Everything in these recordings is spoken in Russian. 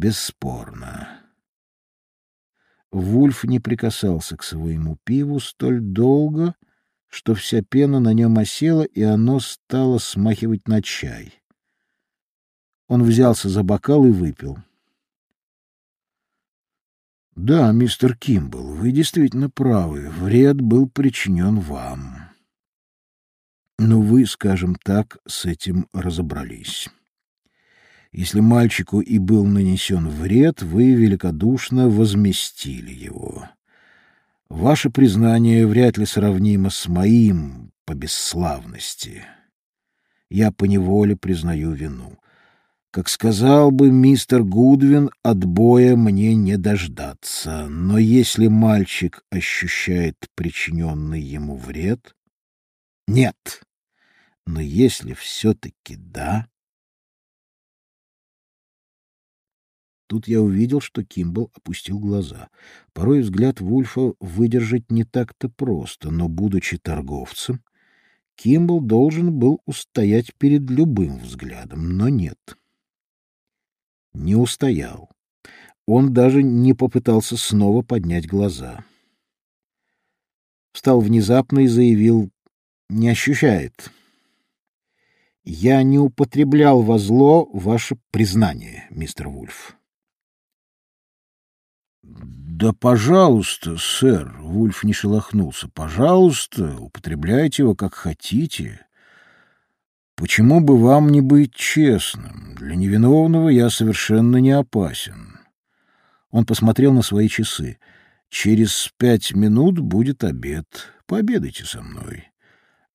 Бесспорно. Вульф не прикасался к своему пиву столь долго, что вся пена на нем осела, и оно стало смахивать на чай. Он взялся за бокал и выпил. — Да, мистер Кимбл, вы действительно правы. Вред был причинен вам. Но вы, скажем так, с этим разобрались. Если мальчику и был нанесен вред, вы великодушно возместили его. Ваше признание вряд ли сравнимо с моим по бесславности. Я поневоле признаю вину. Как сказал бы мистер Гудвин, отбоя мне не дождаться. Но если мальчик ощущает причиненный ему вред... Нет. Но если все-таки да... Тут я увидел, что Кимбл опустил глаза. Порой взгляд Вульфа выдержать не так-то просто, но, будучи торговцем, Кимбл должен был устоять перед любым взглядом, но нет. Не устоял. Он даже не попытался снова поднять глаза. Встал внезапно и заявил «Не ощущает». «Я не употреблял во зло ваше признание, мистер Вульф». Да, пожалуйста, сэр, Вульф не шелохнулся. Пожалуйста, употребляйте его как хотите. Почему бы вам не быть честным? Для невиновного я совершенно не опасен. Он посмотрел на свои часы. Через пять минут будет обед. Пообедайте со мной.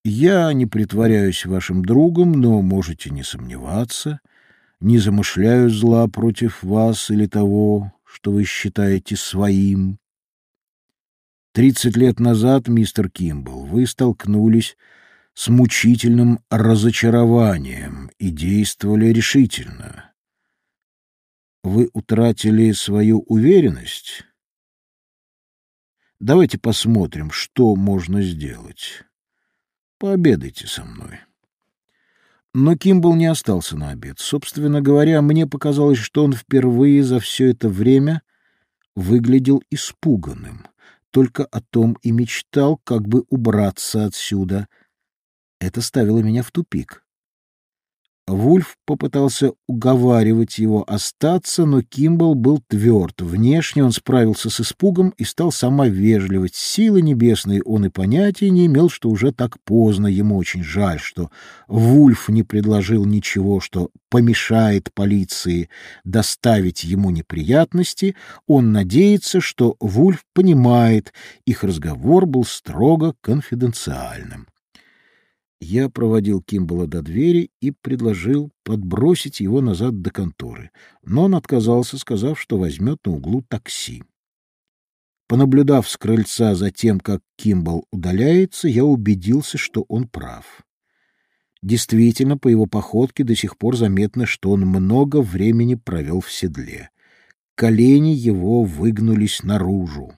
Я не притворяюсь вашим другом, но можете не сомневаться. Не замышляю зла против вас или того, что вы считаете своим. Тридцать лет назад, мистер Кимбл, вы столкнулись с мучительным разочарованием и действовали решительно. Вы утратили свою уверенность? Давайте посмотрим, что можно сделать. Пообедайте со мной. Но Кимбл не остался на обед. Собственно говоря, мне показалось, что он впервые за все это время выглядел испуганным. Только о том и мечтал, как бы убраться отсюда. Это ставило меня в тупик. Вульф попытался уговаривать его остаться, но Кимбл был тверд. Внешне он справился с испугом и стал сама вежливость. Силы небесной он и понятия не имел, что уже так поздно. Ему очень жаль, что Вульф не предложил ничего, что помешает полиции доставить ему неприятности. Он надеется, что Вульф понимает, их разговор был строго конфиденциальным. Я проводил Кимбала до двери и предложил подбросить его назад до конторы, но он отказался, сказав, что возьмет на углу такси. Понаблюдав с крыльца за тем, как Кимбал удаляется, я убедился, что он прав. Действительно, по его походке до сих пор заметно, что он много времени провел в седле. Колени его выгнулись наружу.